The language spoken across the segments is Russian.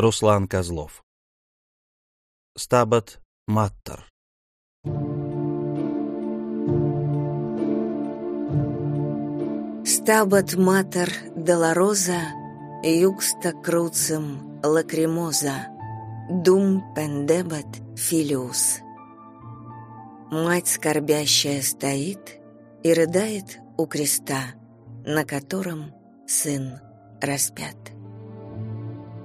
Руслан Козлов. Stabat Mater. Stabat Mater Dolorosa, Juxta Crucem Lacrimosa, Dum Pendebat Filius. Мать скорбящая стоит и рыдает у креста, на котором сын распят.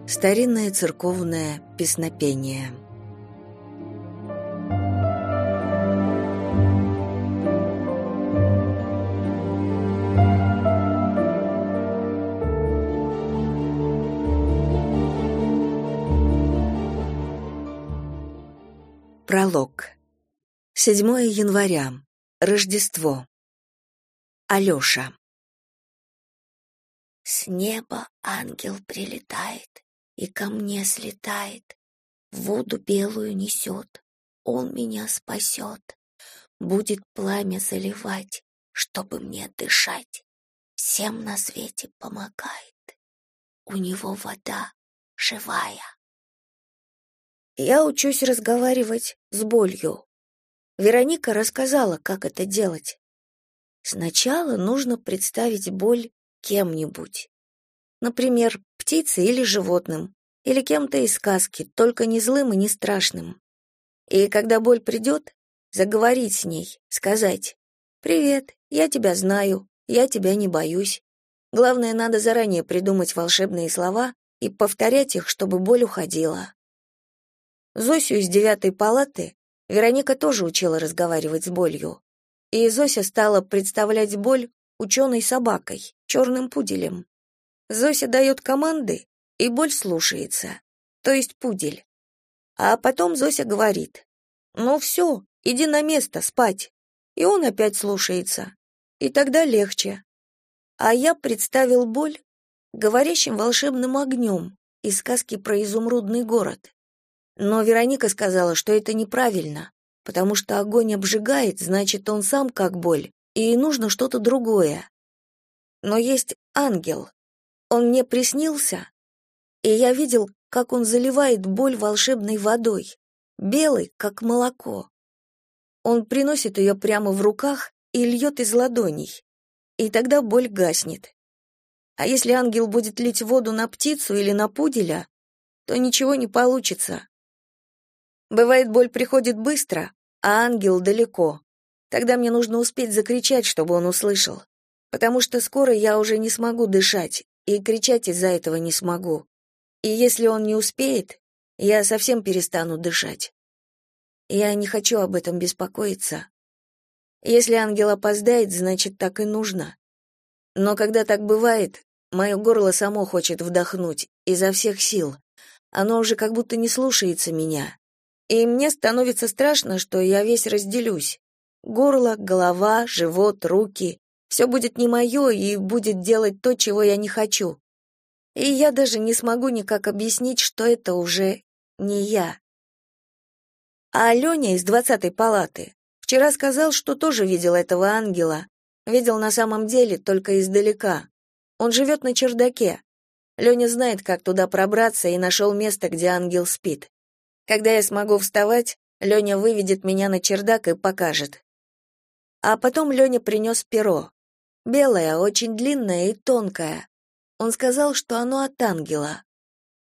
Старинное церковное песнопение. Пролог. 7 января. Рождество. Алёша. С неба ангел прилетает и ко мне слетает, воду белую несет, он меня спасет, будет пламя заливать, чтобы мне дышать, всем на свете помогает, у него вода живая. Я учусь разговаривать с болью. Вероника рассказала, как это делать. Сначала нужно представить боль кем-нибудь. Например, птицей или животным, или кем-то из сказки, только не злым и не страшным. И когда боль придет, заговорить с ней, сказать «Привет, я тебя знаю, я тебя не боюсь». Главное, надо заранее придумать волшебные слова и повторять их, чтобы боль уходила. Зосю из девятой палаты Вероника тоже учила разговаривать с болью. И Зося стала представлять боль ученой собакой, черным пуделем. Зося дает команды, и боль слушается, то есть пудель. А потом Зося говорит, «Ну все, иди на место, спать». И он опять слушается. И тогда легче. А я представил боль говорящим волшебным огнем из сказки про изумрудный город. Но Вероника сказала, что это неправильно, потому что огонь обжигает, значит, он сам как боль, и нужно что-то другое. Но есть ангел, он мне приснился, и я видел, как он заливает боль волшебной водой, белой, как молоко. Он приносит ее прямо в руках и льет из ладоней, и тогда боль гаснет. А если ангел будет лить воду на птицу или на пуделя, то ничего не получится. Бывает, боль приходит быстро, а ангел далеко. Тогда мне нужно успеть закричать, чтобы он услышал, потому что скоро я уже не смогу дышать, и кричать из-за этого не смогу. И если он не успеет, я совсем перестану дышать. Я не хочу об этом беспокоиться. Если ангел опоздает, значит, так и нужно. Но когда так бывает, мое горло само хочет вдохнуть, изо всех сил. Оно уже как будто не слушается меня. И мне становится страшно, что я весь разделюсь. Горло, голова, живот, руки все будет не мое и будет делать то, чего я не хочу. И я даже не смогу никак объяснить, что это уже не я. А Аленя из двадцатой палаты вчера сказал, что тоже видел этого ангела. Видел на самом деле только издалека. Он живет на чердаке. Леня знает, как туда пробраться, и нашел место, где ангел спит. Когда я смогу вставать, Леня выведет меня на чердак и покажет. А потом Леня принес перо. Белое, очень длинное и тонкое. Он сказал, что оно от ангела.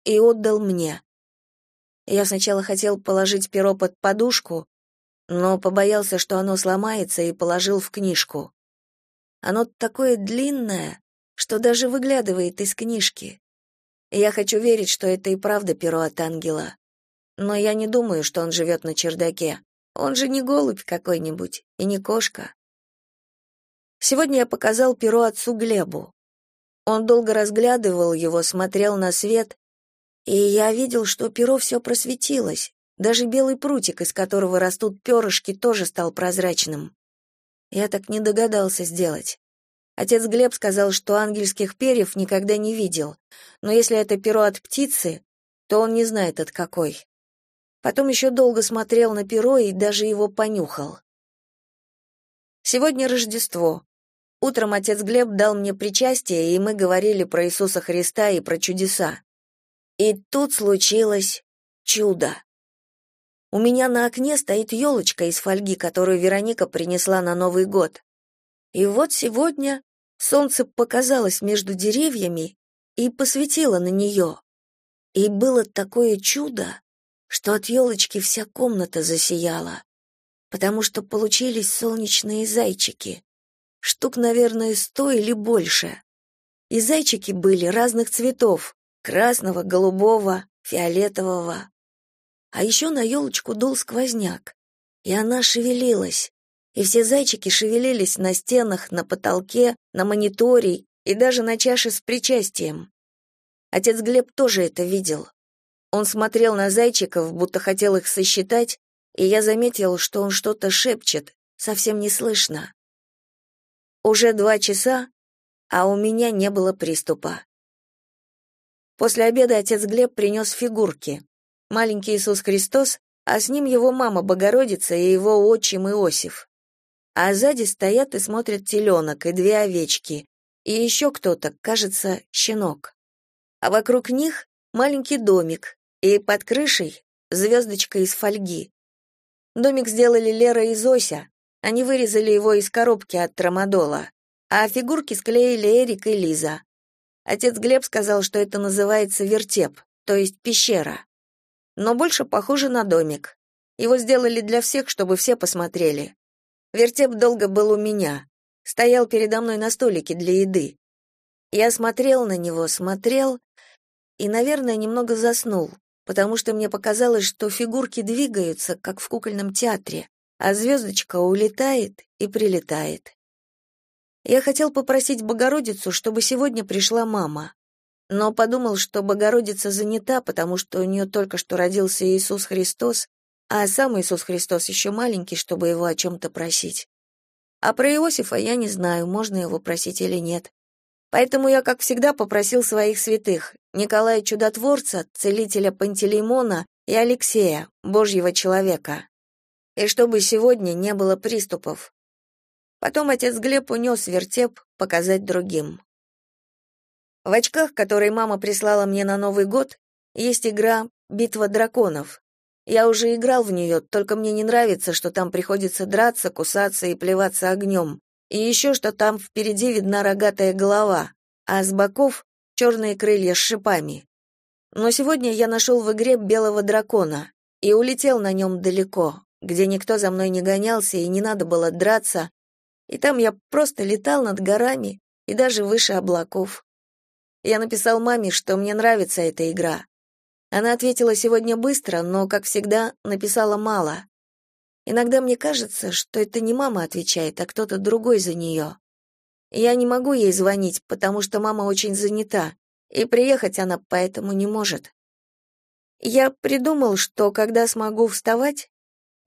И отдал мне. Я сначала хотел положить перо под подушку, но побоялся, что оно сломается, и положил в книжку. Оно такое длинное, что даже выглядывает из книжки. Я хочу верить, что это и правда перо от ангела. Но я не думаю, что он живет на чердаке. Он же не голубь какой-нибудь и не кошка. Сегодня я показал перо отцу Глебу. Он долго разглядывал его, смотрел на свет, и я видел, что перо все просветилось. Даже белый прутик, из которого растут перышки, тоже стал прозрачным. Я так не догадался сделать. Отец Глеб сказал, что ангельских перьев никогда не видел, но если это перо от птицы, то он не знает от какой. Потом еще долго смотрел на перо и даже его понюхал. Сегодня Рождество. Утром отец Глеб дал мне причастие, и мы говорили про Иисуса Христа и про чудеса. И тут случилось чудо. У меня на окне стоит елочка из фольги, которую Вероника принесла на Новый год. И вот сегодня солнце показалось между деревьями и посветило на нее. И было такое чудо, что от елочки вся комната засияла, потому что получились солнечные зайчики. Штук, наверное, сто или больше. И зайчики были разных цветов — красного, голубого, фиолетового. А еще на елочку дул сквозняк, и она шевелилась, и все зайчики шевелились на стенах, на потолке, на мониторе и даже на чаше с причастием. Отец Глеб тоже это видел. Он смотрел на зайчиков, будто хотел их сосчитать, и я заметил, что он что-то шепчет, совсем не слышно. Уже два часа, а у меня не было приступа. После обеда отец Глеб принес фигурки. Маленький Иисус Христос, а с ним его мама Богородица и его отчим Иосиф. А сзади стоят и смотрят теленок и две овечки, и еще кто-то, кажется, щенок. А вокруг них маленький домик, и под крышей звездочка из фольги. Домик сделали Лера и Зося. Они вырезали его из коробки от трамадола, а фигурки склеили Эрик и Лиза. Отец Глеб сказал, что это называется вертеп, то есть пещера. Но больше похоже на домик. Его сделали для всех, чтобы все посмотрели. Вертеп долго был у меня. Стоял передо мной на столике для еды. Я смотрел на него, смотрел и, наверное, немного заснул, потому что мне показалось, что фигурки двигаются, как в кукольном театре, а звездочка улетает и прилетает. Я хотел попросить Богородицу, чтобы сегодня пришла мама, но подумал, что Богородица занята, потому что у нее только что родился Иисус Христос, а сам Иисус Христос еще маленький, чтобы его о чем-то просить. А про Иосифа я не знаю, можно его просить или нет. Поэтому я, как всегда, попросил своих святых, Николая Чудотворца, целителя Пантелеймона и Алексея, Божьего человека. И чтобы сегодня не было приступов. Потом отец Глеб унес вертеп показать другим. В очках, которые мама прислала мне на Новый год, есть игра «Битва драконов». Я уже играл в нее, только мне не нравится, что там приходится драться, кусаться и плеваться огнем. И еще что там впереди видна рогатая голова, а с боков черные крылья с шипами. Но сегодня я нашел в игре белого дракона и улетел на нем далеко, где никто за мной не гонялся и не надо было драться, и там я просто летал над горами и даже выше облаков. Я написал маме, что мне нравится эта игра. Она ответила сегодня быстро, но, как всегда, написала мало. Иногда мне кажется, что это не мама отвечает, а кто-то другой за нее. Я не могу ей звонить, потому что мама очень занята, и приехать она поэтому не может. Я придумал, что когда смогу вставать,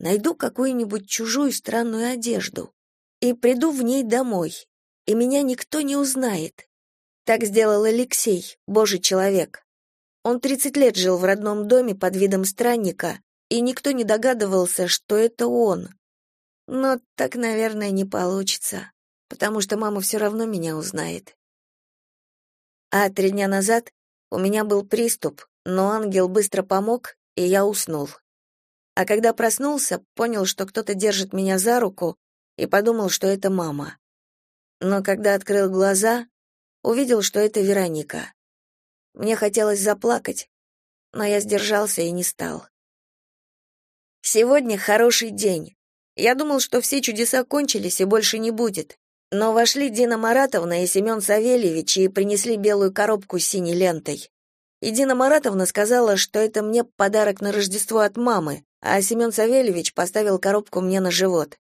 найду какую-нибудь чужую странную одежду и приду в ней домой, и меня никто не узнает. Так сделал Алексей, божий человек. Он 30 лет жил в родном доме под видом странника, и никто не догадывался, что это он. Но так, наверное, не получится, потому что мама все равно меня узнает. А три дня назад у меня был приступ, но ангел быстро помог, и я уснул. А когда проснулся, понял, что кто-то держит меня за руку, и подумал, что это мама. Но когда открыл глаза, увидел, что это Вероника. Мне хотелось заплакать, но я сдержался и не стал. Сегодня хороший день. Я думал, что все чудеса кончились и больше не будет. Но вошли Дина Маратовна и Семен Савельевич и принесли белую коробку с синей лентой. И Дина Маратовна сказала, что это мне подарок на Рождество от мамы, а Семен Савельевич поставил коробку мне на живот.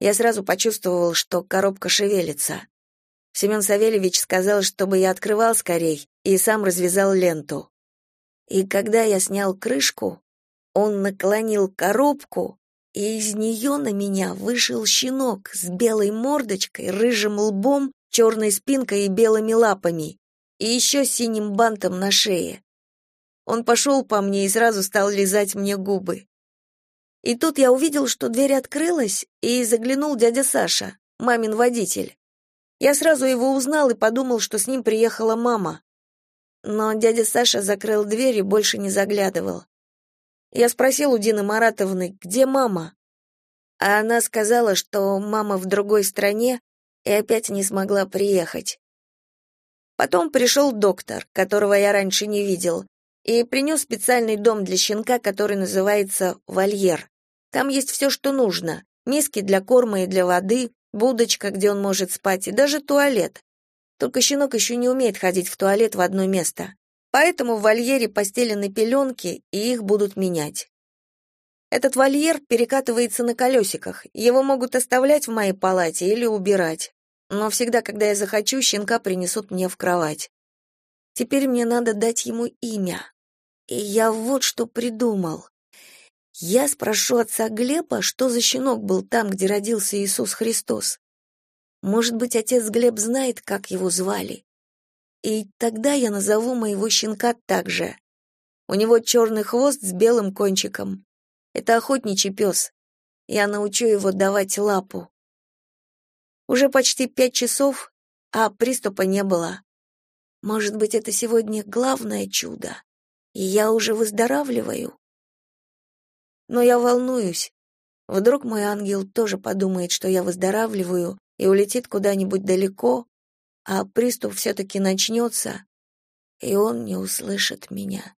Я сразу почувствовал, что коробка шевелится. Семен Савельевич сказал, чтобы я открывал скорей, и сам развязал ленту. И когда я снял крышку, он наклонил коробку, и из нее на меня вышел щенок с белой мордочкой, рыжим лбом, черной спинкой и белыми лапами, и еще синим бантом на шее. Он пошел по мне и сразу стал лизать мне губы. И тут я увидел, что дверь открылась, и заглянул дядя Саша, мамин водитель. Я сразу его узнал и подумал, что с ним приехала мама. но дядя Саша закрыл дверь и больше не заглядывал. Я спросил у Дины Маратовны, где мама? А она сказала, что мама в другой стране и опять не смогла приехать. Потом пришел доктор, которого я раньше не видел, и принес специальный дом для щенка, который называется вольер. Там есть все, что нужно: миски для корма и для воды, будочка, где он может спать, и даже туалет. Только щенок еще не умеет ходить в туалет в одно место. Поэтому в вольере постелены пеленки, и их будут менять. Этот вольер перекатывается на колесиках. Его могут оставлять в моей палате или убирать. Но всегда, когда я захочу, щенка принесут мне в кровать. Теперь мне надо дать ему имя. И я вот что придумал. Я спрошу отца Глеба, что за щенок был там, где родился Иисус Христос. Может быть, отец Глеб знает, как его звали. И тогда я назову моего щенка так же. У него черный хвост с белым кончиком. Это охотничий пес. Я научу его давать лапу. Уже почти пять часов, а приступа не было. Может быть, это сегодня главное чудо, и я уже выздоравливаю? Но я волнуюсь. Вдруг мой ангел тоже подумает, что я выздоравливаю, и улетит куда-нибудь далеко, а приступ все-таки начнется, и он не услышит меня.